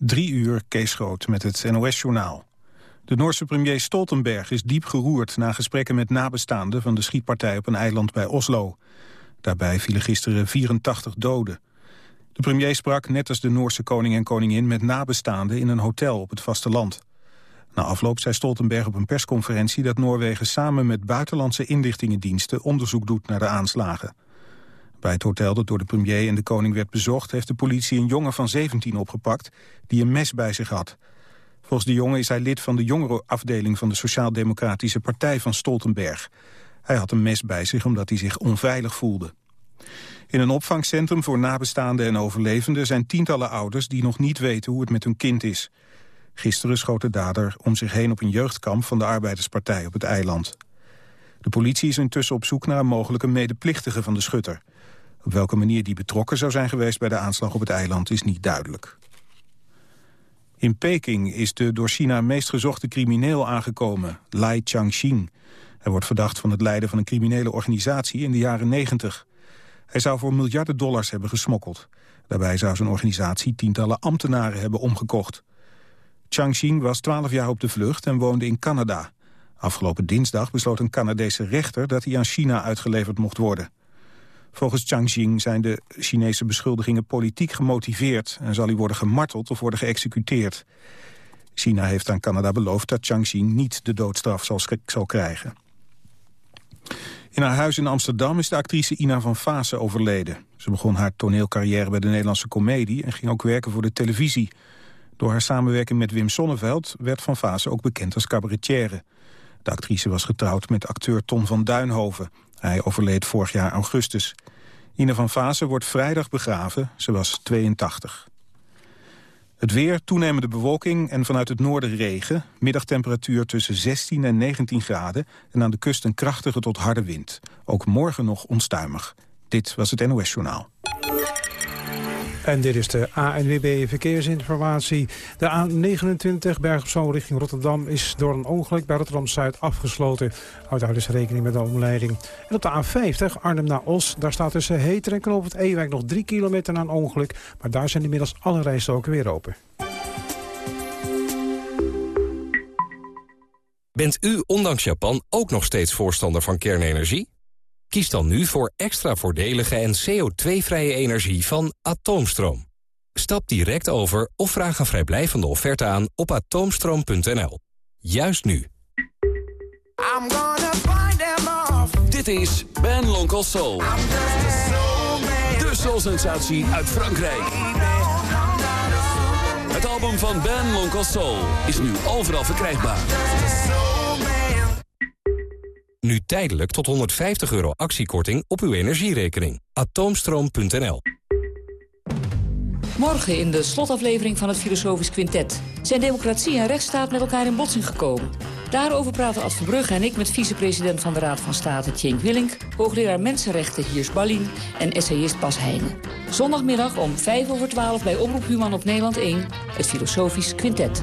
Drie uur Kees Groot met het NOS-journaal. De Noorse premier Stoltenberg is diep geroerd na gesprekken met nabestaanden van de schietpartij op een eiland bij Oslo. Daarbij vielen gisteren 84 doden. De premier sprak, net als de Noorse koning en koningin, met nabestaanden in een hotel op het vasteland. Na afloop zei Stoltenberg op een persconferentie dat Noorwegen samen met buitenlandse inlichtingendiensten onderzoek doet naar de aanslagen. Bij het hotel dat door de premier en de koning werd bezocht... heeft de politie een jongen van 17 opgepakt die een mes bij zich had. Volgens de jongen is hij lid van de jongerenafdeling... van de Sociaal-Democratische Partij van Stoltenberg. Hij had een mes bij zich omdat hij zich onveilig voelde. In een opvangcentrum voor nabestaanden en overlevenden... zijn tientallen ouders die nog niet weten hoe het met hun kind is. Gisteren schoot de dader om zich heen op een jeugdkamp... van de Arbeiderspartij op het eiland. De politie is intussen op zoek naar een mogelijke medeplichtige van de schutter. Op welke manier die betrokken zou zijn geweest bij de aanslag op het eiland is niet duidelijk. In Peking is de door China meest gezochte crimineel aangekomen, Lai Changxing. Hij wordt verdacht van het leiden van een criminele organisatie in de jaren 90. Hij zou voor miljarden dollars hebben gesmokkeld. Daarbij zou zijn organisatie tientallen ambtenaren hebben omgekocht. Changxing was 12 jaar op de vlucht en woonde in Canada. Afgelopen dinsdag besloot een Canadese rechter dat hij aan China uitgeleverd mocht worden. Volgens Changxing zijn de Chinese beschuldigingen politiek gemotiveerd... en zal hij worden gemarteld of worden geëxecuteerd. China heeft aan Canada beloofd dat Changxing niet de doodstraf zal, krijgen. In haar huis in Amsterdam is de actrice Ina van Vaassen overleden. Ze begon haar toneelcarrière bij de Nederlandse Comedie... en ging ook werken voor de televisie. Door haar samenwerking met Wim Sonneveld werd Van Vaassen ook bekend als cabaretière. De actrice was getrouwd met acteur Tom van Duinhoven. Hij overleed vorig jaar augustus. Ine van Vaassen wordt vrijdag begraven. Ze was 82. Het weer, toenemende bewolking en vanuit het noorden regen. Middagtemperatuur tussen 16 en 19 graden. En aan de kust een krachtige tot harde wind. Ook morgen nog onstuimig. Dit was het NOS Journaal. En dit is de ANWB Verkeersinformatie. De A29 Berg op Zoom richting Rotterdam is door een ongeluk bij Rotterdam-Zuid afgesloten. Houd daar dus rekening met de omleiding. En op de A50 Arnhem naar Os, daar staat tussen Heter en Knoop het Ewijk nog 3 kilometer na een ongeluk. Maar daar zijn inmiddels alle rijstroken weer open. Bent u ondanks Japan ook nog steeds voorstander van kernenergie? Kies dan nu voor extra voordelige en CO2-vrije energie van Atoomstroom. Stap direct over of vraag een vrijblijvende offerte aan op atoomstroom.nl. Juist nu. Dit is Ben Lonkel Soul. De soul-sensatie uit Frankrijk. Het album van Ben Lonkel Soul is nu overal verkrijgbaar. Nu tijdelijk tot 150 euro actiekorting op uw energierekening. Atoomstroom.nl Morgen in de slotaflevering van het Filosofisch Quintet... zijn democratie en rechtsstaat met elkaar in botsing gekomen. Daarover praten Ad Verbrugge en ik met vicepresident van de Raad van State Tjenk Willink... hoogleraar Mensenrechten Hiers Ballin en essayist Bas Heijnen. Zondagmiddag om 5 over 12 bij Omroep Human op Nederland 1... het Filosofisch Quintet.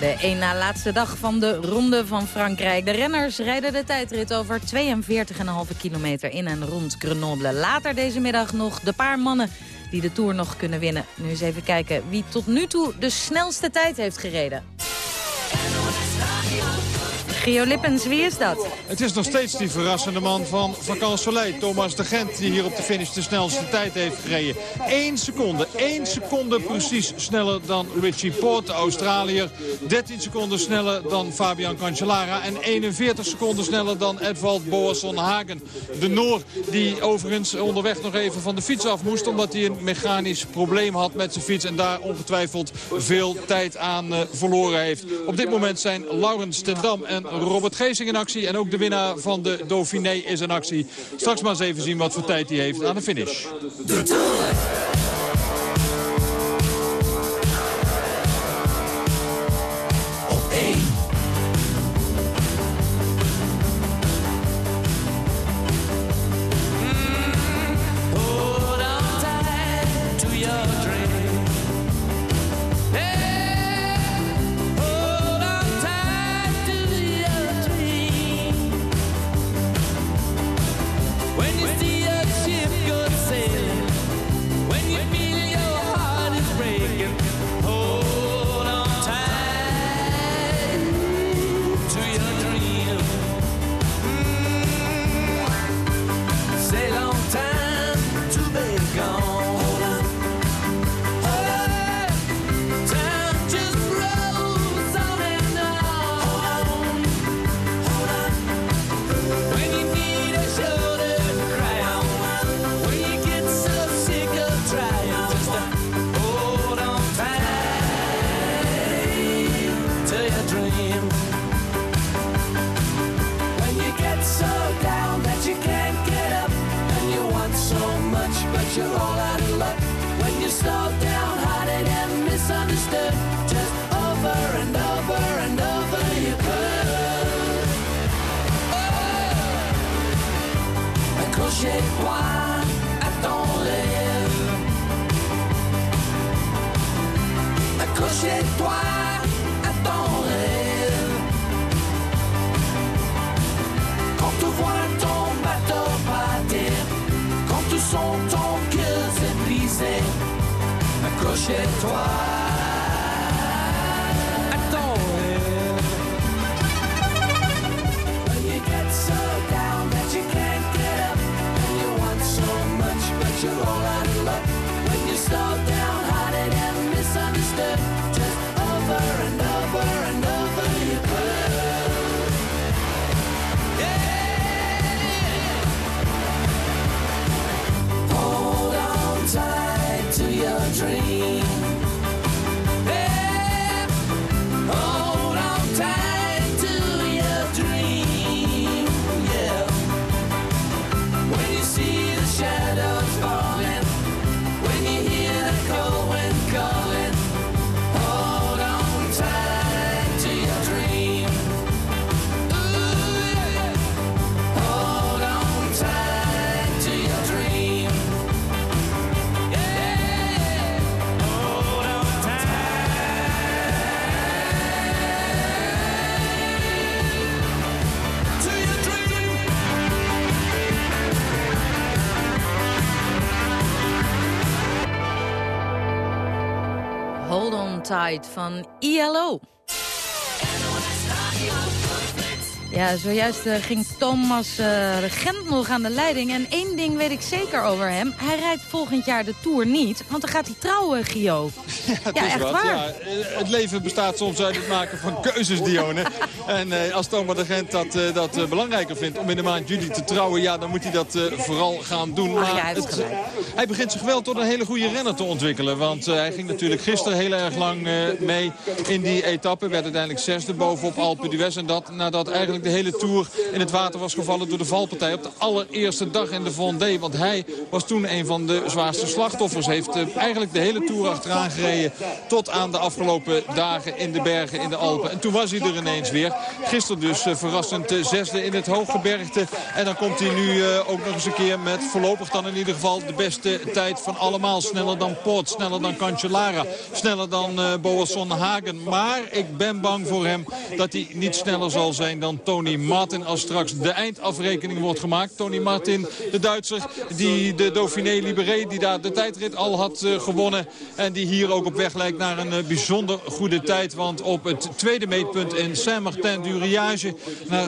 De één na laatste dag van de Ronde van Frankrijk. De renners rijden de tijdrit over 42,5 kilometer in en rond Grenoble. Later deze middag nog de paar mannen die de Tour nog kunnen winnen. Nu eens even kijken wie tot nu toe de snelste tijd heeft gereden. Gio Lippens, wie is dat? Het is nog steeds die verrassende man van Vacan Soleil. Thomas de Gent, die hier op de finish de snelste tijd heeft gereden. 1 seconde, 1 seconde precies sneller dan Richie Port, de Australiër. 13 seconden sneller dan Fabian Cancellara. En 41 seconden sneller dan Edvald Boasson Hagen. De Noor, die overigens onderweg nog even van de fiets af moest... omdat hij een mechanisch probleem had met zijn fiets... en daar ongetwijfeld veel tijd aan uh, verloren heeft. Op dit moment zijn Laurens ten Dam en Robert Geesing in actie. En ook de winnaar van de Dauphiné is in actie. Straks maar eens even zien wat voor tijd hij heeft aan de finish. Van ILO. Ja, zojuist eh, ging Thomas eh, de Gent nog aan de leiding. En één ding weet ik zeker over hem. Hij rijdt volgend jaar de Tour niet, want dan gaat hij trouwen, Gio. Het Ja, is echt wat, waar. ja. Eh, Het leven bestaat soms uit het maken van keuzes, Dione. En eh, als Thomas de Gent dat, eh, dat eh, belangrijker vindt om in de maand juli te trouwen... ja, dan moet hij dat eh, vooral gaan doen. Ja, hij het- hij begint zich wel tot een hele goede renner te ontwikkelen. Want eh, hij ging natuurlijk gisteren heel erg lang eh, mee in die etappe. Werd uiteindelijk zesde bovenop Alpe d'Huez. En dat nadat eigenlijk de hele Tour in het water was gevallen door de valpartij. Op de allereerste dag in de Vendée. Want hij was toen een van de zwaarste slachtoffers. Heeft eh, eigenlijk de hele Tour achteraan gereden. Tot aan de afgelopen dagen in de bergen in de Alpen. En toen was hij er ineens weer. Gisteren dus eh, verrassend eh, zesde in het hooggebergte. En dan komt hij nu ook nog eens een keer met voorlopig dan in ieder geval de beste tijd van allemaal. Sneller dan Poort, sneller dan Cancellara, sneller dan Boasson Hagen. Maar ik ben bang voor hem dat hij niet sneller zal zijn dan Tony Martin als straks de eindafrekening wordt gemaakt. Tony Martin, de Duitser, die de Dauphiné Libéré, die daar de tijdrit al had eh, gewonnen. En die hier ook op weg lijkt naar een eh, bijzonder goede tijd. Want op het tweede meetpunt in Saint-Martin-du-Riage, na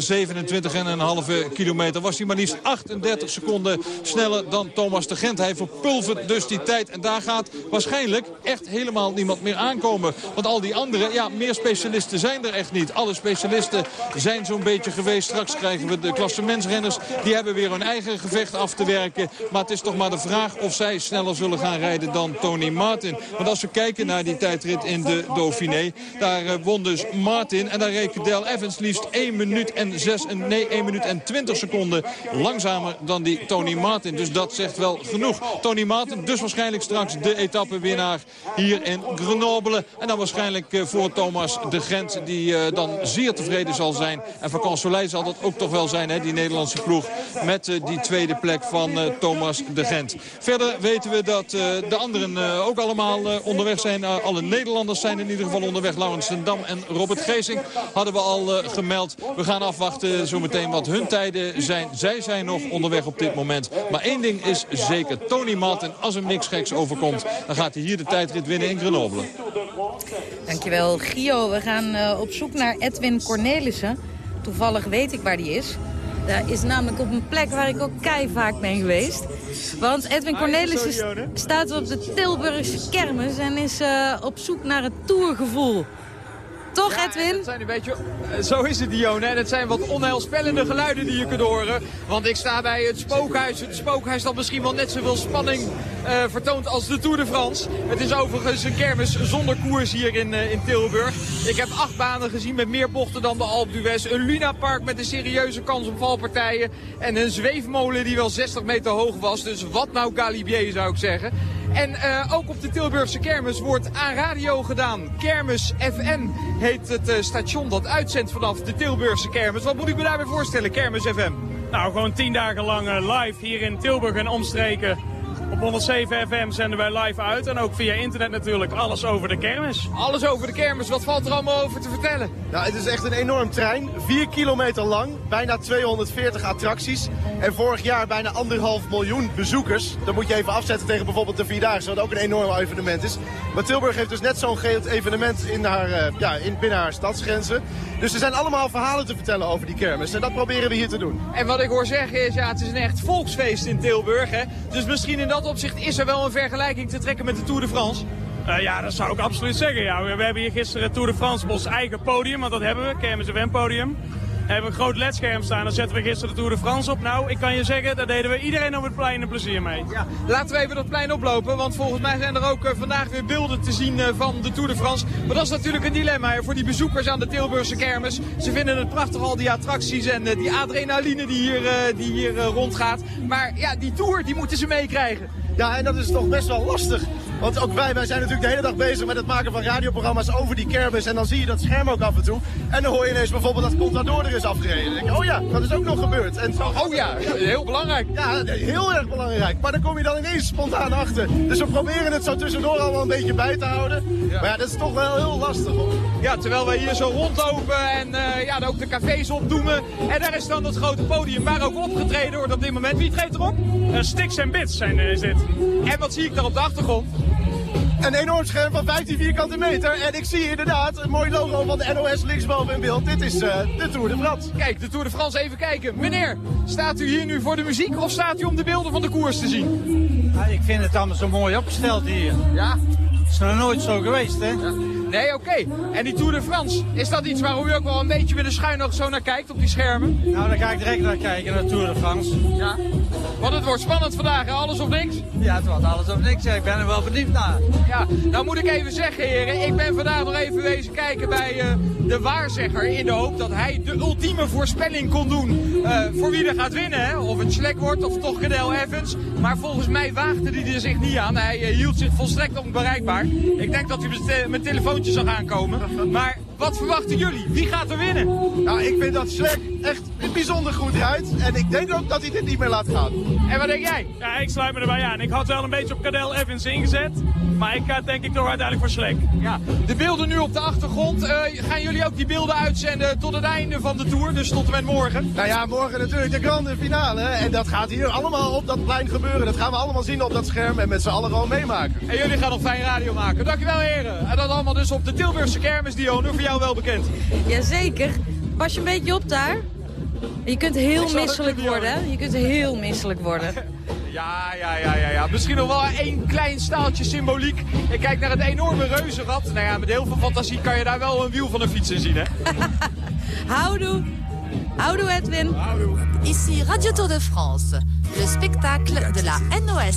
27,5 kilometer, was hij maar liefst 38 seconden sneller dan Thomas de Gent. Hij verpulvert dus die tijd. En daar gaat waarschijnlijk echt helemaal niemand meer aankomen. Want al die anderen, ja, meer specialisten zijn er echt niet. Alle specialisten zijn zo'n beetje geweest. Straks krijgen we de klassementsrenners. Die hebben weer hun eigen gevecht af te werken. Maar het is toch maar de vraag of zij sneller zullen gaan rijden dan Tony Martin. Want als we kijken naar die tijdrit in de Dauphiné. Daar eh, won dus Martin. En daar reed Cadel Evans liefst 1 minuut en 6, nee, 1 minuut en 20 seconden langzamer dan die Tony Martin. Dus dat zegt wel genoeg. Tony Martin dus waarschijnlijk straks de etappewinnaar hier in Grenoble. En dan waarschijnlijk eh, voor Thomas de Gent die eh, dan zeer tevreden zal zijn. En Consoleil zal dat ook toch wel zijn, hè, die Nederlandse ploeg. Met eh, die tweede plek van eh, Thomas de Gent. Verder weten we dat eh, de anderen ook allemaal onderweg zijn. Alle Nederlanders zijn in ieder geval onderweg. Laurens Dam en Robert Geesing hadden we al gemeld. We gaan afwachten zometeen wat hun tijden zijn. Zij zijn nog onderweg op dit moment. Maar één ding is zeker. Tony Martin, als hem niks geks overkomt... dan gaat hij hier de tijdrit winnen in Grenoble. Dankjewel, Gio. We gaan op zoek naar Edwin Cornelissen. Toevallig weet ik waar die is. Dat is namelijk op een plek waar ik ook kei vaak ben geweest. Want Edwin Cornelissen staat op de Tilburgse kermis... en is eh, op zoek naar het tourgevoel. Toch, Edwin? Het zijn een beetje, eh, zo is het, Dione. En het zijn wat onheilspellende geluiden die je kunt horen. Want ik sta bij het spookhuis. Het spookhuis dat misschien wel net zoveel spanning eh, vertoont als de Tour de France. Het is overigens een kermis zonder koers hier in, eh, in Tilburg. Ik heb acht banen gezien met meer bochten dan de Alpe d'Huez. Een lunapark met een serieuze kans op valpartijen. En een zweefmolen die wel 60 meter hoog was. Dus wat nou Galibier zou ik zeggen. En eh, ook op de Tilburgse kermis wordt aan radio gedaan. Kermis FN heet het eh, station dat uitzendt vanaf de Tilburgse kermis. Wat moet ik me daarbij voorstellen, Kermis FM? Nou, gewoon tien dagen lang eh, live hier in Tilburg en omstreken. Op 107 FM zenden wij live uit. En ook via internet natuurlijk alles over de kermis. Alles over de kermis, wat valt er allemaal over te vertellen? Nou, het is echt een enorm trein. 4 kilometer lang, bijna 240 attracties. En vorig jaar bijna anderhalf miljoen bezoekers. Dat moet je even afzetten tegen bijvoorbeeld de Vierdaagse, wat ook een enorm evenement is. Maar Tilburg heeft dus net zo'n groot evenement in haar, eh, ja, in, binnen haar stadsgrenzen. Dus er zijn allemaal verhalen te vertellen over die kermis. En dat proberen we hier te doen. En wat ik hoor zeggen is, ja, het is een echt volksfeest in Tilburg. Hè? Dus misschien in dat opzicht is er wel een vergelijking te trekken met de Tour de France. Eh, ja, dat zou ik absoluut zeggen. Ja. We, hebben hier gisteren Tour de France op ons eigen podium, want dat hebben we, Kermis FM We hebben een groot ledscherm staan, daar zetten we gisteren de Tour de France op. Nou, ik kan je zeggen, daar deden we iedereen op het plein een plezier mee. Ja, laten we even dat plein oplopen, want volgens mij zijn er ook eh, vandaag weer beelden te zien eh, van de Tour de France. Maar dat is natuurlijk een dilemma hè, voor die bezoekers aan de Tilburgse kermis. Ze vinden het prachtig, al die attracties en eh, die adrenaline die hier, eh, die hier rondgaat. Maar ja, die Tour, die moeten ze meekrijgen. Ja, en dat is toch best wel lastig. Want ook wij, wij zijn natuurlijk de hele dag bezig met het maken van radioprogramma's over die kermis. En dan zie je dat scherm ook af en toe. En dan hoor je ineens bijvoorbeeld dat Contador er is afgereden. Dan denk je, oh ja, dat is ook nog gebeurd. En zo, Oh ja, heel belangrijk. Ja, heel erg belangrijk. Maar dan kom je dan ineens spontaan achter. Dus we proberen het zo tussendoor allemaal een beetje bij te houden. Maar ja, dat is toch wel heel lastig hoor. Ja, terwijl wij hier zo rondlopen en eh, ja, ook de cafés opdoemen. En daar is dan dat grote podium waar ook opgetreden wordt op dit moment. Wie treedt erop? Uh, Sticks en Bits zijn, is dit. En wat zie ik daar op de achtergrond? Een enorm scherm van 15 vierkante meter. En ik zie inderdaad een mooi logo van de NOS linksboven in beeld. Dit is eh, de Tour de France. Kijk, de Tour de France even kijken. Meneer, staat u hier nu voor de muziek of staat u om de beelden van de koers te zien? Ja, ik vind het allemaal zo mooi opgesteld hier. Ja? Het is nog nooit zo geweest, hè? Nee, oké. En die Tour de France, is dat iets waar u ook wel een beetje met een schuin oog zo naar kijkt op die schermen? Nou, daar ga ik direct naar kijken, naar de Tour de France. Ja. Want het wordt spannend vandaag, hè? alles of niks? Ja, het wordt alles of niks. Ik ben er wel benieuwd naar. Ja, nou moet ik even zeggen, heren. Ik ben vandaag nog even wezen kijken bij eh, de waarzegger. In de hoop dat hij de ultieme voorspelling kon doen eh, voor wie er gaat winnen. Hè? Of het Schlek wordt of toch Cadel Evans. Maar volgens mij waagde hij er zich niet aan. Hij eh, hield zich volstrekt onbereikbaar. Ik denk dat hij met, te- met telefoontje zag aankomen. Maar wat verwachten jullie? Wie gaat er winnen? Nou, ik vind dat Slek echt bijzonder goed rijdt. En ik denk ook dat hij dit niet meer laat gaan. En wat denk jij? Ja, ik sluit me erbij aan. Ik had wel een beetje op Cadel Evans ingezet. Maar ik ga denk ik toch uiteindelijk voor Slek. Ja, de beelden nu op de achtergrond. Eh, gaan jullie ook die beelden uitzenden tot het einde van de Tour? Dus tot en met morgen? Nou ja, morgen natuurlijk de grande finale. En dat gaat hier allemaal op dat plein gebeuren. Dat gaan we allemaal zien op dat scherm en met z'n allen gewoon meemaken. En jullie gaan nog fijn radio maken. Dankjewel heren. En dat allemaal dus op de Tilburgse kermis, Dionne. Voor jou wel bekend. Jazeker. Pas je een beetje op daar. Je kunt heel misselijk worden. Je kunt heel misselijk worden. Ja, ja, ja, ja, ja. Misschien nog wel één klein staaltje symboliek. Ik kijk naar het enorme reuzenrad. Nou ja, met heel veel fantasie kan je daar wel een wiel van een fiets in zien, hè? Houdoe. Houdoe Edwin. Ici Radio Tour de France, le spectacle de la NOS.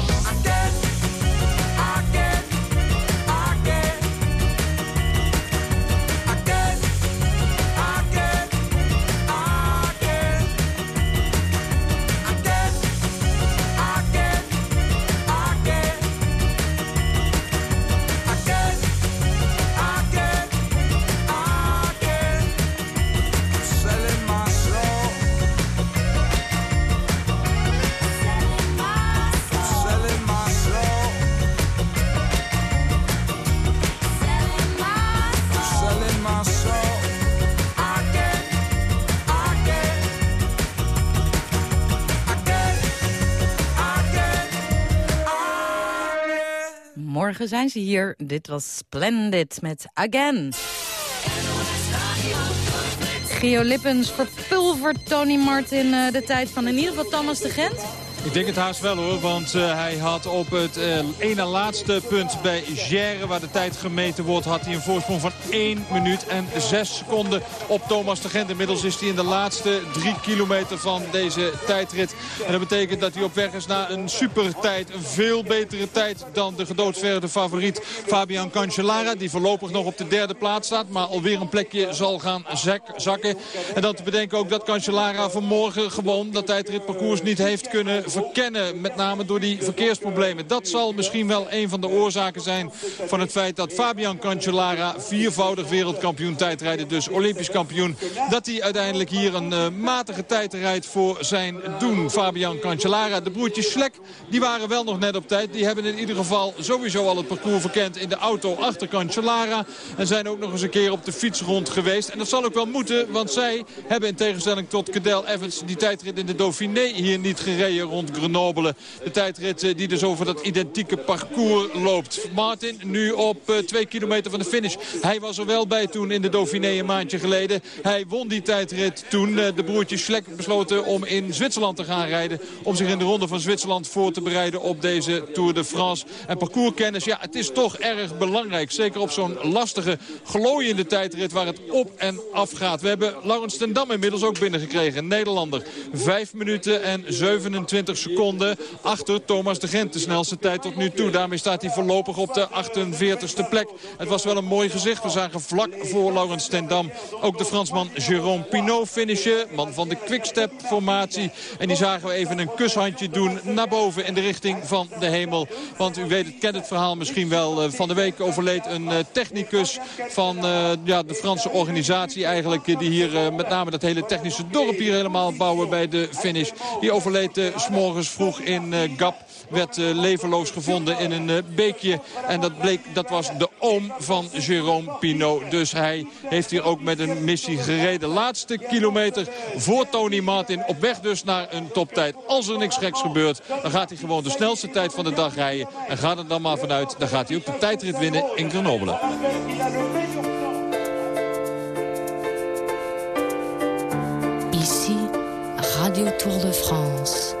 Zijn ze hier. Dit was Splendid met Again. Gio Lippens verpulvert Tony Martin eh, de tijd van in ieder geval Thomas de Gent. Ik denk het haast wel hoor, want eh, hij had op het eh, ene laatste punt bij Gère, waar de tijd gemeten wordt, had hij een voorsprong van 1 minuut en 6 seconden op Thomas de Gent. Inmiddels is hij in de laatste 3 kilometer van deze tijdrit. En dat betekent dat hij op weg is naar een supertijd, een veel betere tijd dan de gedoodverde favoriet Fabian Cancellara. Die voorlopig nog op de derde plaats staat, maar alweer een plekje zal gaan zak- zakken. En dan te bedenken ook dat Cancellara vanmorgen gewoon dat tijdritparcours niet heeft kunnen verkennen. Met name door die verkeersproblemen. Dat zal misschien wel een van de oorzaken zijn van het feit dat Fabian Cancellara, viervoudig wereldkampioen tijdrijden, dus olympisch kampioen, dat hij uiteindelijk hier een eh, matige tijd rijdt voor zijn doen. Fabian Cancellara, de broertjes Slek, die waren wel nog net op tijd. Die hebben in ieder geval sowieso al het parcours verkend in de auto achter Cancellara. En zijn ook nog eens een keer op de fiets rond geweest. En dat zal ook wel moeten, want zij hebben in tegenstelling tot Cadel Evans die tijdrit in de Dauphiné hier niet gereden rond Grenoble. De tijdrit eh, die dus over dat identieke parcours loopt. Martin nu op eh, twee kilometer van de finish. Hij was er wel bij toen in de Dauphiné een maandje geleden. Hij won die tijdrit toen. Eh, De broertjes Schlek besloten om in Zwitserland te gaan rijden. Om zich in de ronde van Zwitserland voor te bereiden op deze Tour de France. En parcourskennis, ja, het is toch erg belangrijk. Zeker op zo'n lastige, glooiende tijdrit waar het op en af gaat. We hebben Laurens ten Dam inmiddels ook binnengekregen. Nederlander. 5 minuten en 27 seconden achter Thomas de Gent. De snelste tijd tot nu toe. Daarmee staat hij voorlopig op de 48ste plek. Het was wel een mooi gezicht. We zagen vlak voor Laurens ten Dam ook de Fransman Jérôme Pinot finishen. Man van de Quickstep formatie. En die zagen we even een kushandje doen naar boven in de richting van de hemel. Want u weet, het kent het verhaal misschien wel. Eh, Van de week overleed een eh, technicus van eh, ja, de Franse organisatie eigenlijk. Die hier met name dat hele technische dorp hier helemaal bouwen bij de finish. Die overleed eh, 's morgens vroeg in eh, Gap. Werd eh, levenloos gevonden in een eh, beekje. En dat bleek, dat was de oom van Jérôme Pinot. Dus hij heeft hier ook met een missie gereden. Laatste kilometer voor Tony Martin. Op weg dus naar een toptijd. Als er niks geks gebeurt, dan gaat hij gewoon de snelste tijd van de dag rijden. En gaat er dan maar vanuit, dan gaat hij ook de tijdrit winnen in Grenoble. Ici, Radio Tour de France.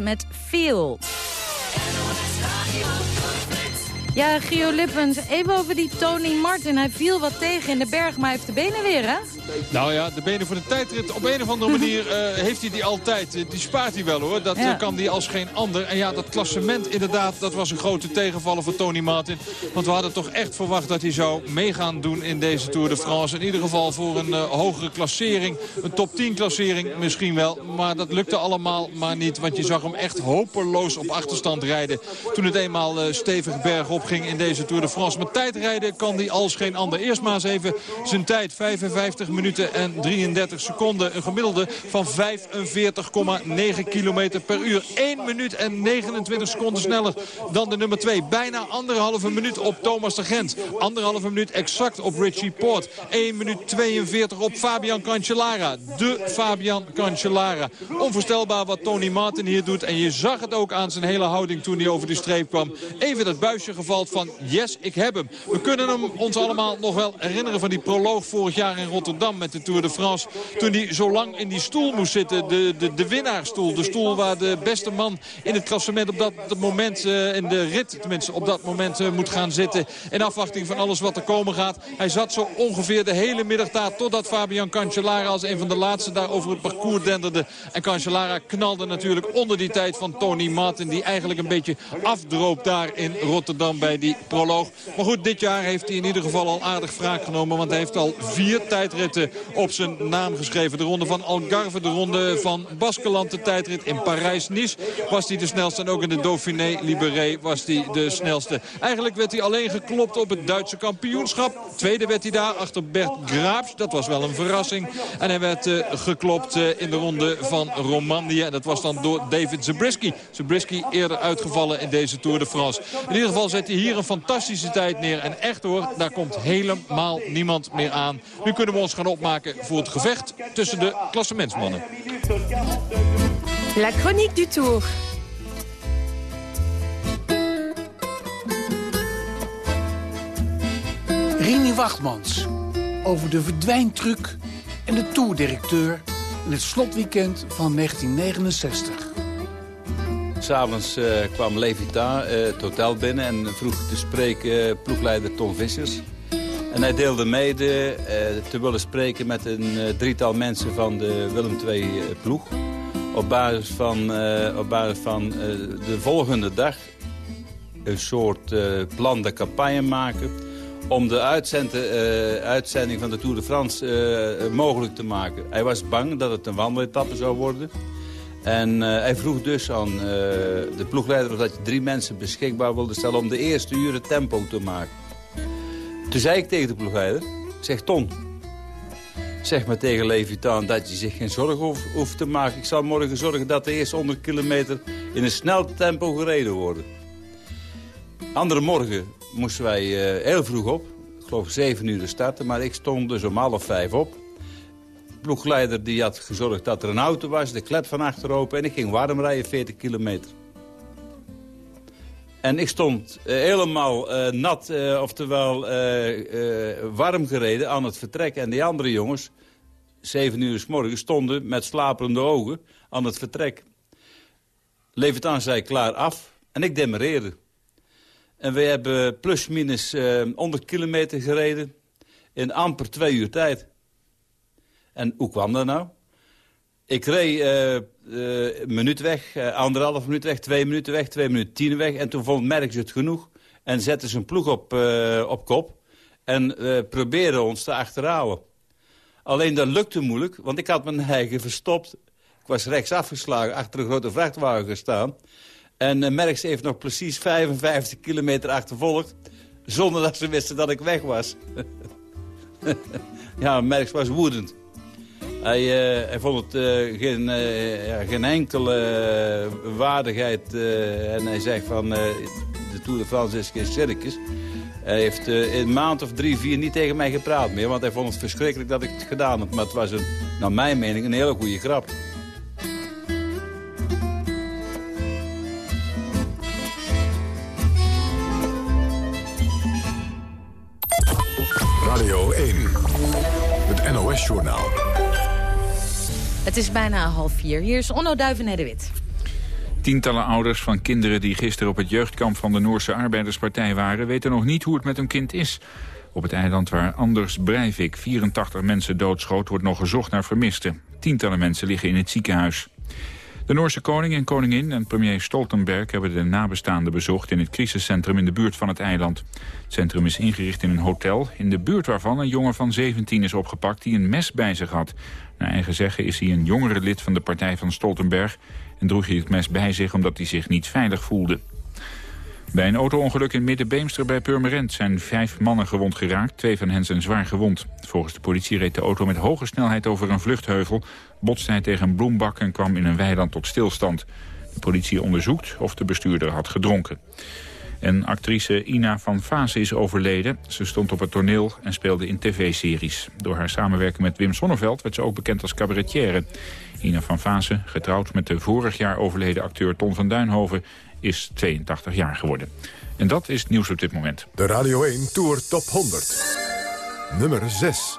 Met Feel. Ja, Gio Lippens, even over die Tony Martin. Hij viel wat tegen in de berg, maar hij heeft de benen weer, hè? Nou ja, de benen voor de tijdrit. Op een of andere manier eh, heeft hij die altijd. Eh, die spaart hij wel hoor. Dat Ja. eh, kan hij als geen ander. En ja, dat klassement inderdaad, dat was een grote tegenvaller voor Tony Martin. Want we hadden toch echt verwacht dat hij zou meegaan doen in deze Tour de France. In ieder geval voor een hogere klassering. Een top 10 klassering misschien wel. Maar dat lukte allemaal maar niet. Want je zag hem echt hopeloos op achterstand rijden. Toen het eenmaal stevig bergop ging in deze Tour de France. Maar tijdrijden kan hij als geen ander. Eerst maar eens even zijn tijd. 55 minuten en 33 seconden. Een gemiddelde van 45,9 kilometer per uur. 1 minuut en 29 seconden sneller dan de nummer 2. Bijna anderhalve minuut op Thomas de Gent. Anderhalve minuut exact op Richie Port. 1 minuut 42 op Fabian Cancellara. De Fabian Cancellara. Onvoorstelbaar wat Tony Martin hier doet. En je zag het ook aan zijn hele houding toen hij over de streep kwam. Even dat buisje opvalt van yes, ik heb hem. We kunnen hem ons allemaal nog wel herinneren van die proloog vorig jaar in Rotterdam met de Tour de France. Toen hij zo lang in die stoel moest zitten, de, de, de winnaarstoel. De stoel waar de beste man in het klassement op dat moment, uh, in de rit tenminste, op dat moment uh, moet gaan zitten. In afwachting van alles wat er komen gaat. Hij zat zo ongeveer de hele middag daar totdat Fabian Cancellara als een van de laatste daar over het parcours denderde. En Cancellara knalde natuurlijk onder die tijd van Tony Martin. Die eigenlijk een beetje afdroop daar in Rotterdam bij die proloog. Maar goed, dit jaar heeft hij in ieder geval al aardig wraak genomen. Want hij heeft al vier op zijn naam geschreven. De ronde van Algarve, de ronde van Baskeland, de tijdrit in Parijs-Nice. Was hij de snelste en ook in de Dauphiné Libéré was hij de snelste. Eigenlijk werd hij alleen geklopt op het Duitse kampioenschap. Tweede werd hij daar achter Bert Graaps. Dat was wel een verrassing. En hij werd uh, geklopt uh, in de ronde van Romandie. En dat was dan door David Zabriskie. Zabriskie eerder uitgevallen in deze Tour de France. In ieder geval zet hij hier een fantastische tijd neer. En echt hoor, daar komt helemaal niemand meer aan. Nu kunnen we ons gaan opmaken voor het gevecht tussen de klassementsmannen. La chronique du Tour. Rini Wachtmans over de verdwijntruc en de toerdirecteur in het slotweekend van 1969. S'avonds uh, kwam Levita uh, het hotel binnen en vroeg te spreken uh, ploegleider Tom Vissers. En hij deelde mede te willen spreken met een drietal mensen van de Willem II ploeg. Op basis van, op basis van de volgende dag een soort plan de campagne maken om de uitzend, uitzending van de Tour de France mogelijk te maken. Hij was bang dat het een wandeletappe zou worden. En hij vroeg dus aan de ploegleider of dat je drie mensen beschikbaar wilde stellen... om de eerste uren tempo te maken. Toen zei ik tegen de ploegleider, zeg Ton... zeg maar tegen Levitaan dat je zich geen zorgen hoeft, te maken. Ik zal morgen zorgen dat de eerste 100 kilometer in een snel tempo gereden worden. Andere morgen moesten wij uh, heel vroeg op. Ik geloof zeven uur starten, maar ik stond dus om half vijf op. De ploegleider die had gezorgd dat er een auto was, de klep van achter open... en ik ging warm rijden, 40 kilometer. En ik stond uh, helemaal uh, nat, oftewel warm gereden aan het vertrek. En die andere jongens, zeven uur s morgens, stonden met slaperende ogen aan het vertrek. Levert aan zei klaar af en ik demereerde. En we hebben plus minus uh, 100 kilometer gereden in amper twee uur tijd. En hoe kwam dat nou? Ik reed uh, minuut weg, uh, anderhalf minuut weg, twee minuten weg, twee minuten tien weg. En toen vond Merckx het genoeg en zette zijn ploeg op, op kop. En probeerde ons te achterhouden. Alleen dat lukte moeilijk, want ik had mijn eigen verstopt. Ik was rechts afgeslagen, achter een grote vrachtwagen gestaan. En Merckx heeft nog precies 55 kilometer achtervolgd... zonder dat ze wisten dat ik weg was. ja, Merckx was woedend. Hij, uh, hij vond het uh, geen, ja, geen enkele waardigheid. en hij zegt van, de Tour de France is geen circus. Hij heeft in een maand of drie, vier niet tegen mij gepraat meer... want hij vond het verschrikkelijk dat ik het gedaan had. Maar het was, een, naar mijn mening, een hele goede grap. Radio 1, het NOS-journaal. Het is bijna half vier. Hier is Onno Duiven-Nederwit. Tientallen ouders van kinderen die gisteren op het jeugdkamp van de Noorse Arbeiderspartij waren... weten nog niet hoe het met hun kind is. Op het eiland waar Anders Breivik 84 mensen doodschoot... wordt nog gezocht naar vermisten. Tientallen mensen liggen in het ziekenhuis. De Noorse koning en koningin en premier Stoltenberg hebben de nabestaanden bezocht in het crisiscentrum in de buurt van het eiland. Het centrum is ingericht in een hotel, in de buurt waarvan een jongen van 17 is opgepakt die een mes bij zich had. Naar eigen zeggen is hij een jongere lid van de partij van Stoltenberg en droeg hij het mes bij zich omdat hij zich niet veilig voelde. Bij een auto-ongeluk in Middenbeemster bij Purmerend zijn vijf mannen gewond geraakt. Twee van hen zijn zwaar gewond. Volgens de politie reed de auto met hoge snelheid over een vluchtheuvel... botste hij tegen een bloembak en kwam in een weiland tot stilstand. De politie onderzoekt of de bestuurder had gedronken. En actrice Ina van Vase is overleden. Ze stond op het toneel en speelde in tv-series. Door haar samenwerking met Wim Sonneveld werd ze ook bekend als cabaretière. Ina van Vase, getrouwd met de vorig jaar overleden acteur Ton van Duinhoven is 82 jaar geworden. En dat is nieuws op dit moment. De Radio 1 Tour Top 100. Nummer 6.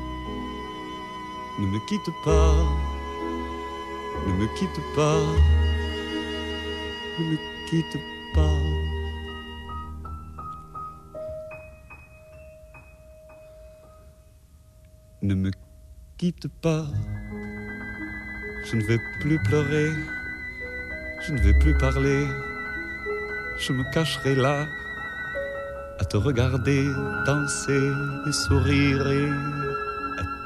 ne me quitte pas, ne me quitte pas, ne me quitte pas. Ne me quitte pas, je ne vais plus pleurer, je ne vais plus parler, je me cacherai là à te regarder danser et sourire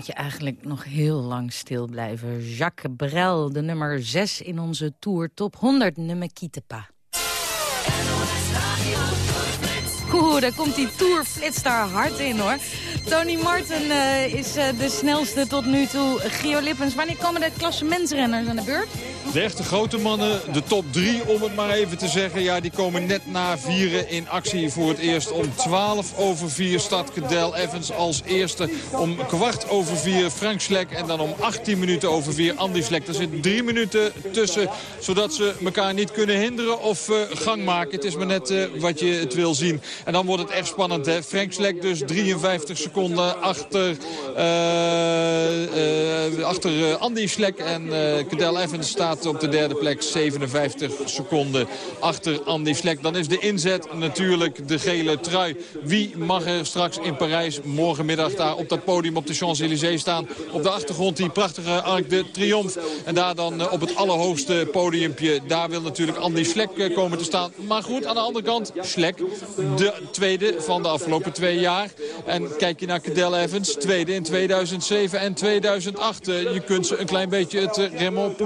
Moet je eigenlijk nog heel lang stil blijven. Jacques Brel, de nummer 6 in onze Tour Top 100. Ne me quitte pas. Oeh, daar komt die tourflits daar hard in, hoor. Tony Martin eh, is eh, de snelste tot nu toe. Gio Lippens, wanneer komen de klassementsrenners aan de beurt? De echte grote mannen, de top drie om het maar even te zeggen. Ja, die komen net na vieren in actie voor het eerst. Om 12 over 4 start Cadel Evans als eerste. Om kwart over 4 Frank Slek. En dan om 18 minuten over 4 Andy Slek. Er zit drie minuten tussen. Zodat ze elkaar niet kunnen hinderen of uh, gang maken. Het is maar net uh, wat je het wil zien. En dan wordt het echt spannend. Hè? Frank Slek dus 53 seconden achter, uh, achter Andy Slek. En Cadel Evans staat op de derde plek 57 seconden achter Andy Slek. Dan is de inzet natuurlijk de gele trui. Wie mag er straks in Parijs morgenmiddag daar op dat podium op de Champs-Élysées staan? Op de achtergrond die prachtige Arc de Triomphe. En daar dan op het allerhoogste podiumpje. Daar wil natuurlijk Andy Slek komen te staan. Maar goed, aan de andere kant, Slek, de tweede van de afgelopen twee jaar. En kijk je naar Cadel Evans, tweede in 2007 en 2008. Je kunt ze een klein beetje het Raymond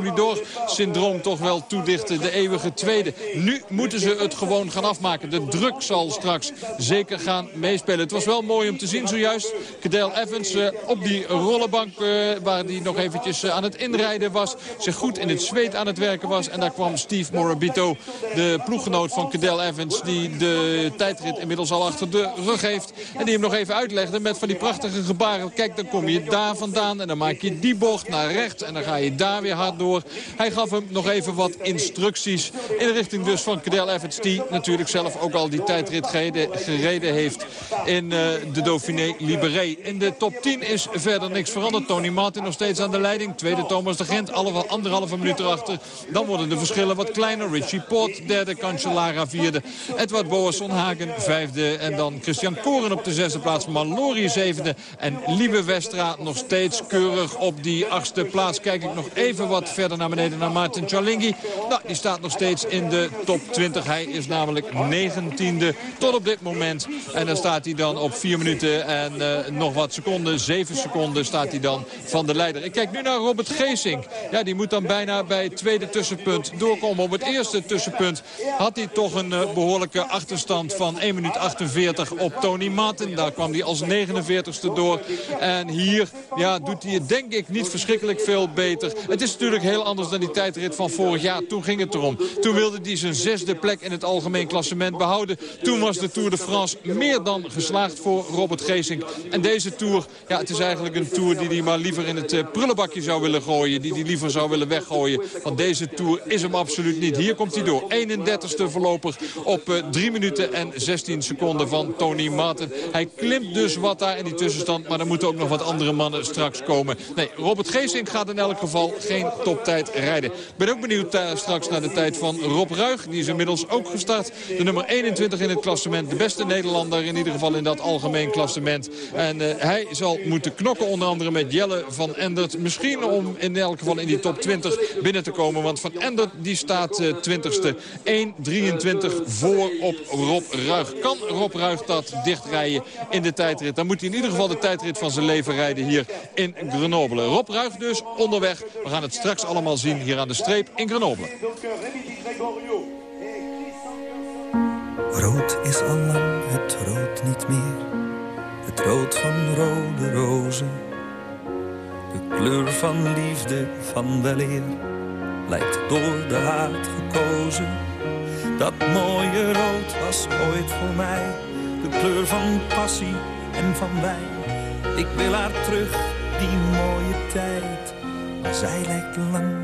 Poulidor-syndroom toch wel toedichten. De eeuwige tweede. Nu moeten ze het gewoon gaan afmaken. De druk zal straks zeker gaan meespelen. Het was wel mooi om te zien zojuist. Cadel Evans uh, op die rollenbank uh, waar hij nog eventjes uh, aan het inrijden was. Zich goed in het zweet aan het werken was. En daar kwam Steve Morabito, de ploeggenoot van Cadel Evans... die de tijdrit inmiddels al achter de rug heeft. En die hem nog even uitlegde met van die prachtige gebaren. Kijk, dan kom je daar vandaan en dan maak je die bocht naar rechts. En dan ga je daar weer hard door. Gaf hem nog even wat instructies in de richting dus van Cadel Evans... die natuurlijk zelf ook al die tijdrit gereden, heeft in uh, de Dauphiné Libéré. In de top 10 is verder niks veranderd. Tony Martin nog steeds aan de leiding. Tweede Thomas de Gent, alle, anderhalve minuut erachter. Dan worden de verschillen wat kleiner. Richie Port, derde. Cancellara, vierde. Edward Boasson Hagen, vijfde. En dan Christian Koren op de zesde plaats. Mallory, zevende. En Liebe Westra nog steeds keurig op die achtste plaats. Kijk ik nog even wat verder naar beneden naar Martin Charlingi. Nou, die staat nog steeds in de top 20. Hij is namelijk 19e tot op dit moment. En dan staat hij dan op 4 minuten en uh, nog wat seconden. 7 seconden staat hij dan van de leider. Ik kijk nu naar Robert Geesink. Ja, die moet dan bijna bij het tweede tussenpunt doorkomen. Op het eerste tussenpunt had hij toch een uh, behoorlijke achterstand van 1 minuut 48 op Tony Martin. Daar kwam hij als 49ste door. En hier ja, doet hij het denk ik niet verschrikkelijk veel beter. Het is natuurlijk heel anders dan die tijdrit van vorig jaar. Toen ging het erom. Toen wilde hij zijn zesde plek in het algemeen klassement behouden. Toen was de Tour de France meer dan geslaagd voor Robert Geesink. En deze Tour, ja, het is eigenlijk een Tour die hij maar liever in het uh, prullenbakje zou willen gooien. Die hij liever zou willen weggooien. Want deze Tour is hem absoluut niet. Hier komt hij door. 31ste voorlopig op uh, 3 minuten en 16 seconden van Tony Martin. Hij klimt dus wat daar in die tussenstand. Maar er moeten ook nog wat andere mannen straks komen. Nee, Robert Geesink gaat in elk geval geen toptijd rijden. Ik ben ook benieuwd uh, straks naar de tijd van Rob Ruig. Die is inmiddels ook gestart. De nummer 21 in het klassement. De beste Nederlander in ieder geval in dat algemeen klassement. En uh, hij zal moeten knokken onder andere met Jelle van Endert. Misschien om in elk geval in die top 20 binnen te komen. Want van Endert die staat uh, 20ste. 1.23 voor op Rob Ruig. Kan Rob Ruig dat dichtrijden in de tijdrit? Dan moet hij in ieder geval de tijdrit van zijn leven rijden hier in Grenoble. Rob Ruig dus onderweg. We gaan het straks allemaal zien hier aan de streep in Grenoble. Rood is al lang het rood niet meer. Het rood van rode rozen. De kleur van liefde, van weleer. Lijkt door de haat gekozen. Dat mooie rood was ooit voor mij. De kleur van passie en van wijn. Ik wil haar terug, die mooie tijd. Maar zij lijkt lang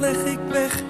Leg ik weg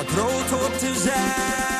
Wat rood hoort te zijn.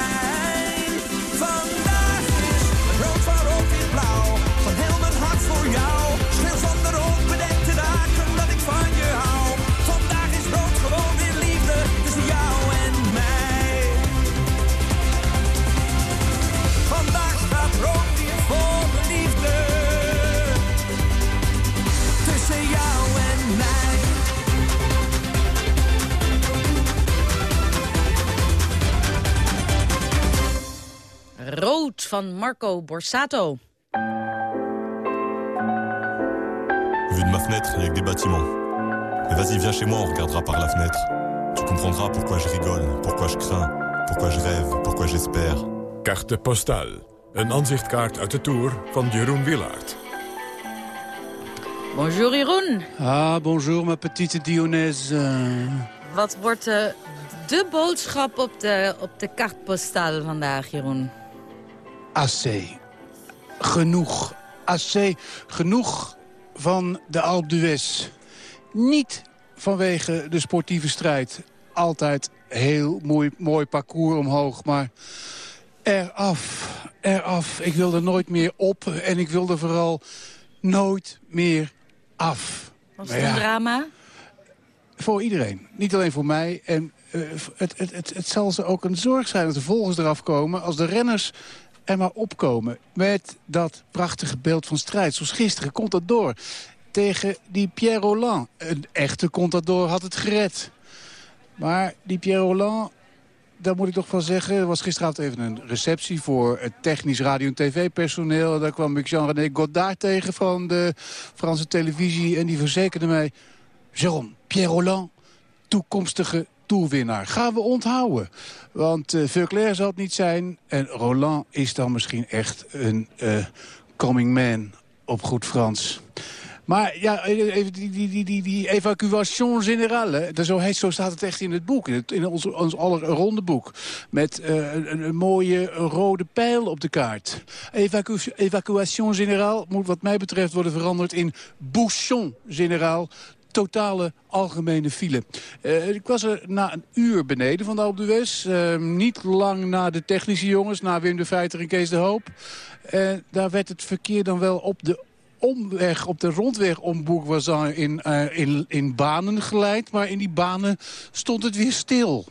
Rood van Marco Borsato. Vue de ma fenêtre, il y a que des bâtiments. Mais vas-y, viens chez moi, on regardera par la fenêtre. Tu comprendras pourquoi je rigole, pourquoi je crains, pourquoi je rêve, pourquoi j'espère. Carte postale. Een aanzichtkaart uit de Tour van Jeroen Willaert. Bonjour Jeroen. Ah, bonjour, ma petite Dionese. Wat wordt eh, de boodschap op de, op de kaartpostal vandaag, Jeroen? Assez. Genoeg. Assez. Genoeg van de Alpe d'Huez. Niet vanwege de sportieve strijd. Altijd heel mooi, mooi parcours omhoog, maar eraf. Eraf. Ik wil er nooit meer op en ik wil er vooral nooit meer af. Was het een drama? Voor iedereen. Niet alleen voor mij. En eh, het, het, het, het zal ze ook een zorg zijn dat de volgers eraf komen... als de renners er maar opkomen met dat prachtige beeld van strijd. Zoals gisteren, komt dat door. Tegen die Pierre Roland. Een echte Contador had het gered. Maar die Pierre Roland, daar moet ik toch van zeggen... er was gisteravond even een receptie voor het technisch radio- en tv-personeel. Daar kwam ik Jean-René Godard tegen van de Franse televisie... en die verzekerde mij... Jérôme, Pierre Roland, toekomstige toerwinnaar. Gaan we onthouden. Want uh, zal het niet zijn. En Roland is dan misschien echt een uh, coming man op goed Frans. Maar ja, even die, die, die, die, die evacuation générale. Zo, zo staat het echt in het boek, in, ons, ons aller ronde boek. Met een, mooie rode pijl op de kaart. Evacu evacuation générale moet wat mij betreft worden veranderd in bouchon général totale algemene file. Uh, ik was er na een uur beneden van de Alpe. Uh, niet lang na de technische jongens, na Wim de Feiter en Kees de Hoop. Uh, daar werd het verkeer dan wel op de omweg, op de rondweg om Bourg-Voisin in, in, in banen geleid. Maar in die banen stond het weer stil.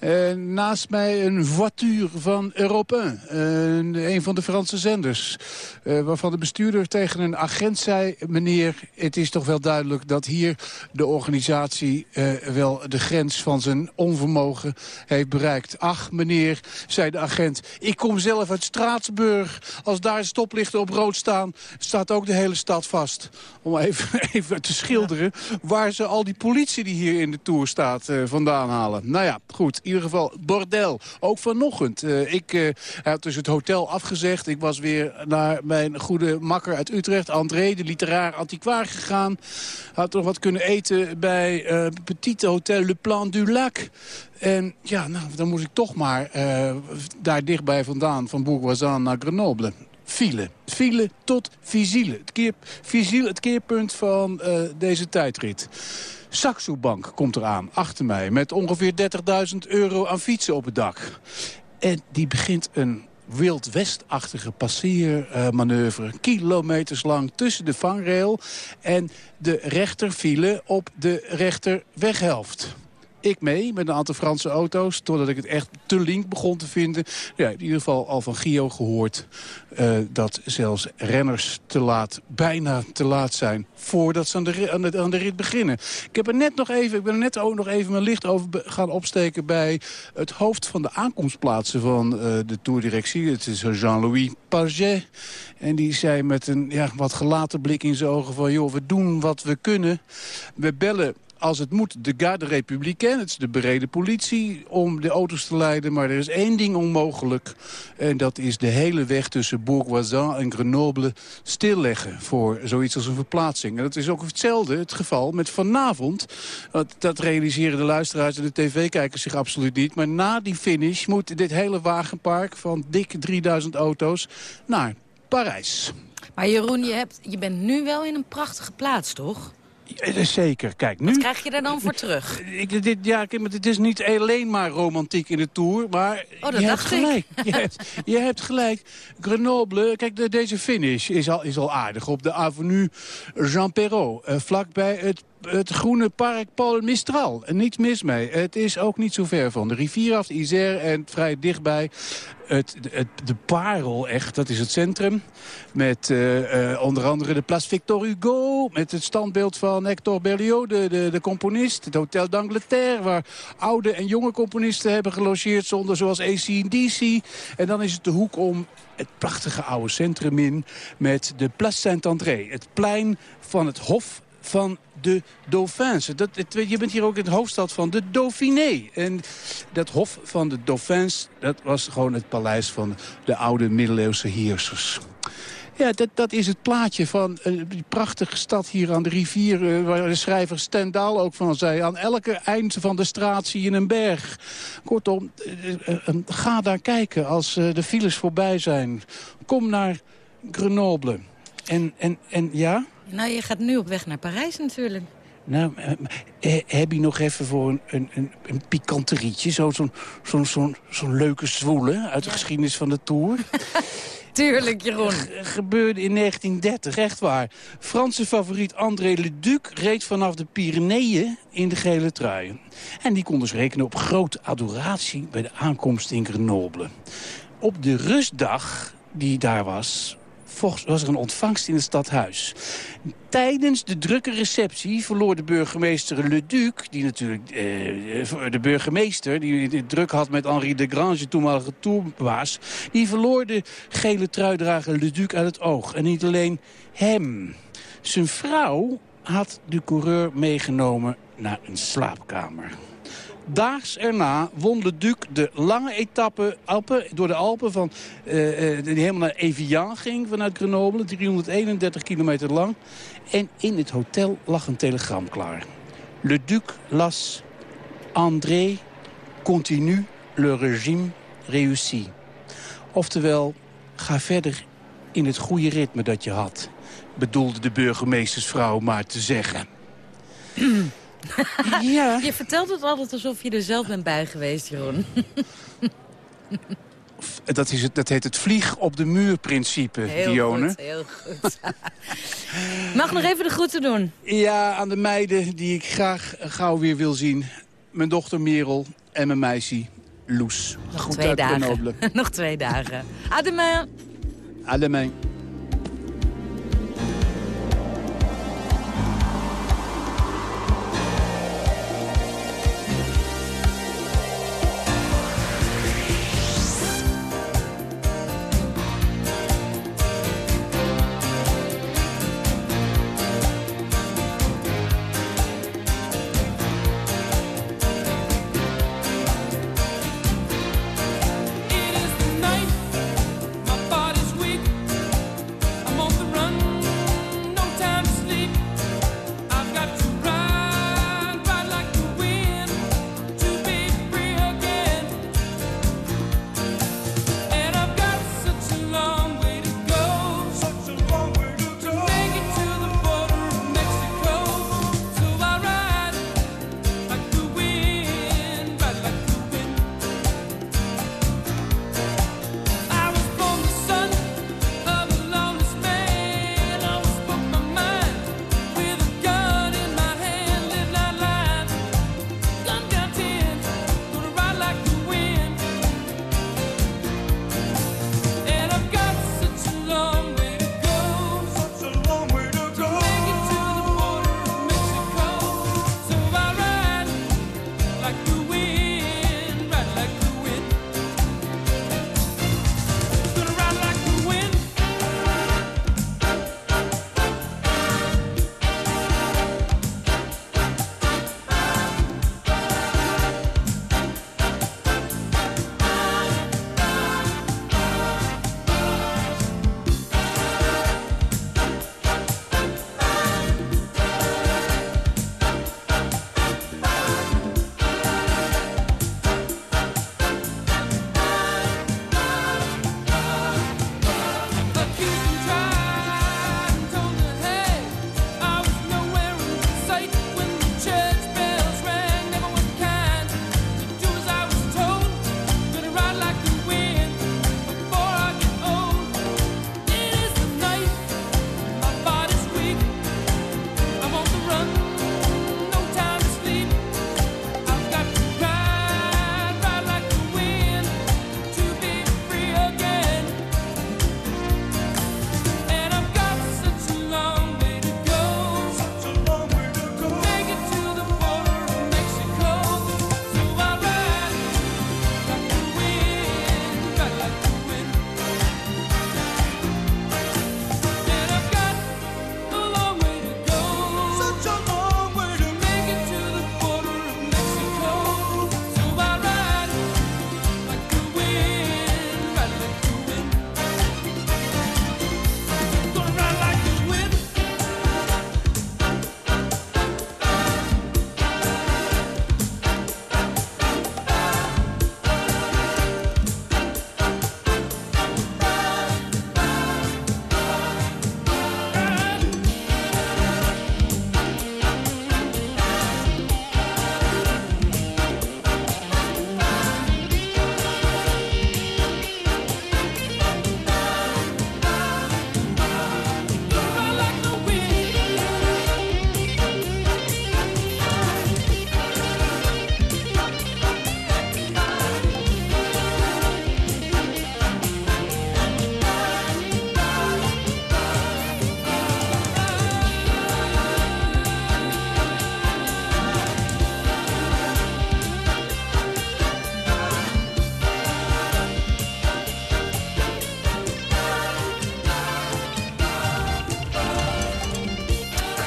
Uh, naast mij een voiture van Europe 1, uh, een van de Franse zenders. Uh, waarvan de bestuurder tegen een agent zei... meneer, het is toch wel duidelijk dat hier de organisatie... wel de grens van zijn onvermogen heeft bereikt. Ach, meneer, zei de agent, ik kom zelf uit Straatsburg. Als daar stoplichten op rood staan, staat ook de hele stad vast. Om even, even te schilderen waar ze al die politie die hier in de Tour staat vandaan halen. Nou ja, goed, ieder geval bordel. Ook vanochtend. Uh, ik uh, had dus het hotel afgezegd. Ik was weer naar mijn goede makker uit Utrecht, André, de literair antiquaar gegaan. Had nog wat kunnen eten bij uh, Petit Hotel Le Plan du Lac. En ja, nou, dan moest ik toch maar daar dichtbij vandaan, van Bourgoisin naar Grenoble. File. File tot Vizile. Het, keer, het keerpunt van deze tijdrit. Saxo Bank komt eraan, achter mij, met ongeveer 30.000 euro aan fietsen op het dak. En die begint een Wild West-achtige kilometers lang tussen de vangrail en de rechterfile op de rechterweghelft. Ik mee met een aantal Franse auto's. Totdat ik het echt te link begon te vinden. Ja, in ieder geval al van Gio gehoord. eh, dat zelfs renners te laat, bijna te laat zijn. Voordat ze aan de, aan de, aan de rit beginnen. Ik heb er net nog even, ik ben er net ook nog even mijn licht over gaan opsteken. Bij het hoofd van de aankomstplaatsen van eh, de toerdirectie. Het is Jean-Louis Paget. En die zei met een ja, wat gelaten blik in zijn ogen van... joh, we doen wat we kunnen. We bellen als het moet de garde républicaine, het is de bereden politie... om de auto's te leiden, maar er is één ding onmogelijk. En dat is de hele weg tussen Bourgoisin en Grenoble stilleggen... voor zoiets als een verplaatsing. En dat is ook hetzelfde het geval met vanavond. Dat realiseren de luisteraars en de tv-kijkers zich absoluut niet. Maar na die finish moet dit hele wagenpark van dik 3000 auto's naar Parijs. Maar Jeroen, je, hebt, je bent nu wel in een prachtige plaats, toch? Ja, Zeker. Kijk, nu... Wat krijg je daar dan voor terug? Ik, dit, ja, maar het is niet alleen maar romantiek in de Tour, maar Oh, dat je dacht hebt gelijk. Je hebt, je hebt gelijk. Grenoble, kijk, de, deze finish is al, is al aardig op de avenue Jean Perrault. eh, vlakbij het, het groene park Paul Mistral. Niets mis mee. Het is ook niet zo ver van de rivier af, de Isère en vrij dichtbij. Het, het, de Parel, echt, dat is het centrum. Met eh, eh, onder andere de Place Victor Hugo. Met het standbeeld van Hector Berlioz, de, de, de componist. Het Hotel d'Angleterre, waar oude en jonge componisten hebben gelogeerd... zonder zoals AC/DC. En dan is het de hoek om het prachtige oude centrum in... met de Place Saint-André. Het plein van het Hof van de Dauphins. Dat, je bent hier ook in de hoofdstad van de Dauphiné. En dat hof van de Dauphins, dat was gewoon het paleis van de oude middeleeuwse heersers. Ja, dat, dat is het plaatje van eh, die prachtige stad hier aan de rivier... eh, waar de schrijver Stendhal ook van zei... aan elke eind van de straat zie je een berg. Kortom, eh, ga daar kijken als de files voorbij zijn. Kom naar Grenoble. En, en, en ja... Nou, je gaat nu op weg naar Parijs natuurlijk. Nou, eh, eh, heb je nog even voor een, een, een, een pikanterietje? Zo- Zo'n zo'n zo'n zo'n leuke zwoele uit de geschiedenis van de Tour? Tuurlijk, Jeroen. gebeurde in 1930, echt waar. Franse favoriet André Leduc reed vanaf de Pyreneeën in de gele trui. En die kon dus rekenen op grote adoratie bij de aankomst in Grenoble. Op de rustdag die daar was, was er een ontvangst in het stadhuis. Tijdens de drukke receptie verloor de burgemeester Leduc... die natuurlijk eh, de burgemeester, die het druk had met Henri de Grange... toenmalige tourbaas, die verloor de gele truidrager Leduc uit het oog. En niet alleen hem. Zijn vrouw had de coureur meegenomen naar een slaapkamer. Daags erna won de Duc de lange etappe Alpen, door de Alpen... Van, eh, eh, die helemaal naar Evian ging vanuit Grenoble. 331 kilometer lang. En in het hotel lag een telegram klaar. Le Duc las... André continue le régime réussi. Oftewel, ga verder in het goede ritme dat je had. Bedoelde de burgemeestersvrouw maar te zeggen. ja. Je vertelt het altijd alsof je er zelf bent bij geweest, Jeroen. Dat, is het, dat heet het vlieg op de muur principe, Heel Dione. goed, heel goed. Mag nog even de groeten doen? Ja, aan de meiden die ik graag gauw weer wil zien. Mijn dochter Merel en mijn meisje Loes. Nog Goed twee dagen. Grenoble. nog twee dagen. Ademain. À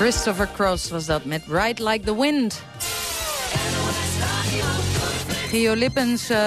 Christopher Cross was dat met Ride Like the Wind. Gio Lippens, eh,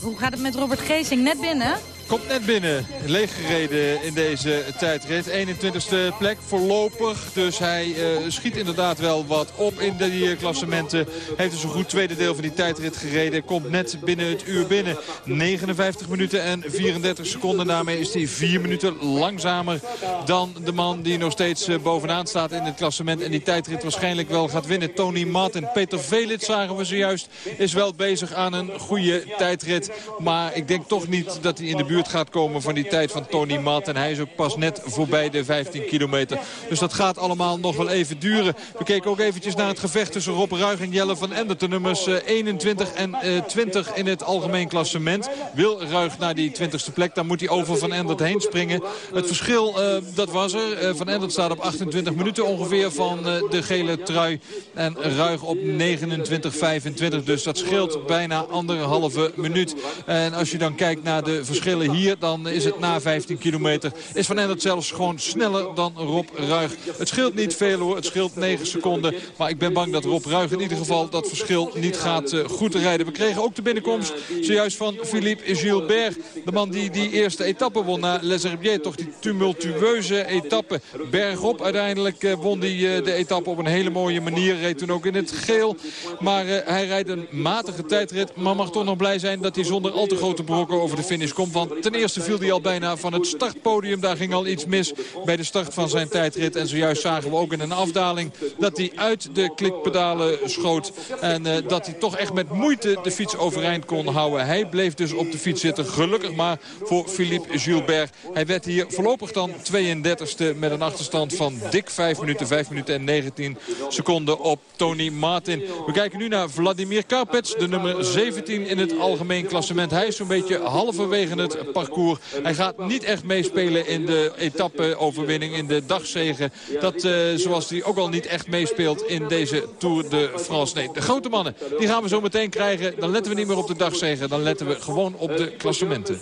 hoe gaat het met Robert Geesing? Net binnen? Komt net binnen, leeggereden in deze tijdrit. 21ste plek voorlopig. Dus hij eh, schiet inderdaad wel wat op in die uh, klassementen. Heeft dus een goed tweede deel van die tijdrit gereden. Komt net binnen het uur binnen. 59 minuten en 34 seconden. Daarmee is hij 4 minuten langzamer dan de man die nog steeds uh, bovenaan staat in het klassement. En die tijdrit waarschijnlijk wel gaat winnen. Tony Martin. Peter Velits zagen we zojuist. Is wel bezig aan een goede tijdrit. Maar ik denk toch niet dat hij in de buurt gaat komen van die tijd van Tony Mat. En hij is ook pas net voorbij de 15 kilometer. Dus dat gaat allemaal nog wel even duren. We keken ook eventjes naar het gevecht tussen Rob Ruig en Jelle van Ender. De nummers 21 en 20 in het algemeen klassement. Wil Ruig naar die 20ste plek, dan moet hij over Van Endert heen springen. Het verschil, uh, dat was er. Van Endert staat op 28 minuten ongeveer van de gele trui. En Ruig op 29, 25. Dus dat scheelt bijna anderhalve minuut. En als je dan kijkt naar de verschillen hier, dan is het na 15 kilometer. Is Van Endert zelfs gewoon sneller dan Rob Ruig. Het scheelt niet veel hoor, het scheelt 9 seconden. Maar ik ben bang dat Rob Ruig in ieder geval dat verschil niet gaat uh, goed rijden. We kregen ook de binnenkomst zojuist van Philippe Gilbert. De man die die eerste etappe won naar Les Herbiers. Toch die tumultueuze etappe. Bergop uiteindelijk uh, won hij uh, de etappe op een hele mooie manier. Reed toen ook in het geel. Maar hij rijdt een matige tijdrit. Maar mag toch nog blij zijn dat hij zonder al te grote brokken over de finish komt. Want ten eerste viel hij al bijna van het startpodium. Daar ging al iets mis bij de start van zijn tijdrit. En zojuist zagen we ook in een afdaling dat hij uit de klikpedalen schoot. En uh, dat hij toch echt met moeite de fiets overeind kon houden. Hij bleef dus op de fiets zitten. Gelukkig maar voor Philippe Gilbert. Hij werd hier voorlopig dan 32e met een achterstand van dik 5 minuten. 5 minuten en 19 seconden op Tony Martin. We kijken nu naar Vladimir Karpets, de nummer 17 in het algemeen klassement. Hij is zo'n beetje halverwege het parcours. Hij gaat niet echt meespelen in de etappe-overwinning, in de dagzegen. Dat uh, zoals hij ook al niet echt meespeelt in deze Tour de France. Nee, de grote mannen, die gaan we zo meteen krijgen. Dan letten we niet meer op de dagzegen, dan letten we gewoon op de klassementen.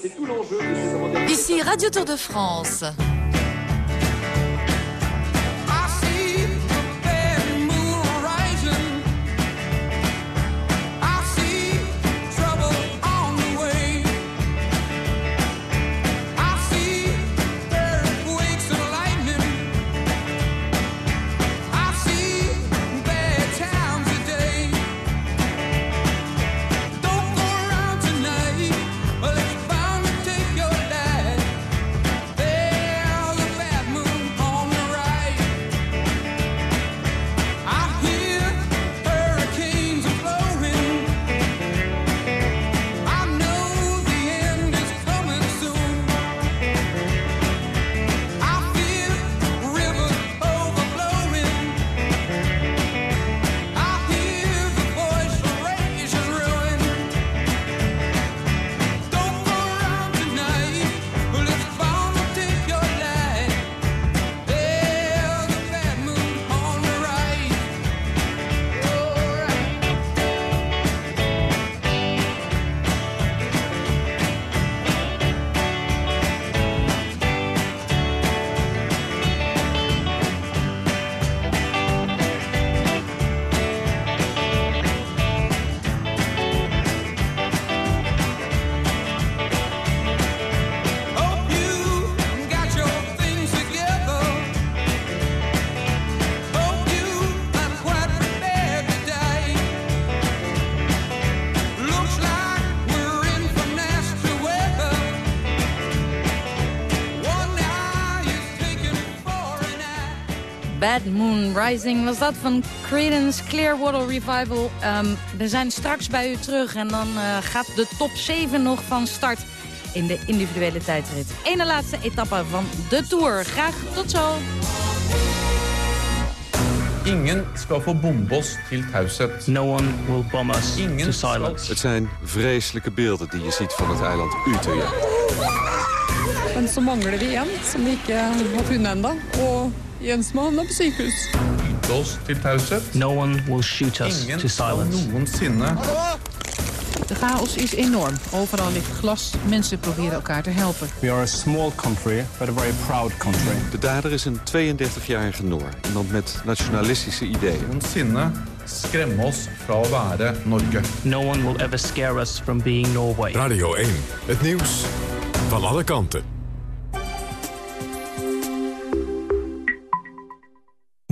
Ici Radio Tour de France. Bad Moon Rising was dat van Creedence Clearwater Revival. Um, we zijn straks bij u terug en dan uh, gaat de top 7 nog van start in de individuele tijdrit. Ene laatste etappe van de Tour. Graag tot zo. Ingen skal få bombe oss til taushet. No one will bomb us Ingen to silence. Het zijn vreselijke beelden die je ziet van het eiland Utøya. Men så mangler vi en som vi ikke har funnet ennå. Og Jens må havne på sykehus. Oss til taushet. No one will shoot us Ingen to silence. noensinne De chaos is enorm. Overal ligt glas. Mensen proberen elkaar te helpen. We are a small country, but a very proud country. De dader is een 32-jarige Noor. Iemand met nationalistische ideeën. Sinne skremme oss fra å være Norge. No one will ever scare us from being Norway. Radio 1, het nieuws van alle kanten.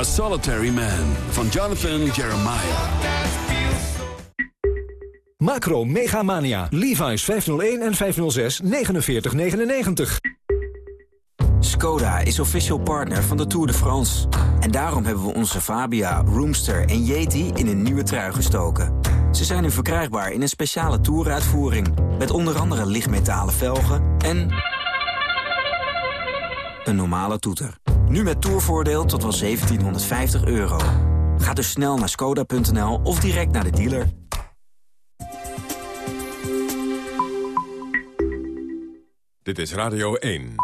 A Solitary Man van Jonathan Jeremiah. Macro Mega Mania. Levi's 501 en 506 4999. Skoda is official partner van de Tour de France. En daarom hebben we onze Fabia, Roomster en Yeti in een nieuwe trui gestoken. Ze zijn nu verkrijgbaar in een speciale toeruitvoering... met onder andere lichtmetalen velgen en... een normale toeter. Nu met tourvoordeel tot wel 1750 euro. Ga dus snel naar skoda.nl of direct naar de dealer. Dit is Radio 1.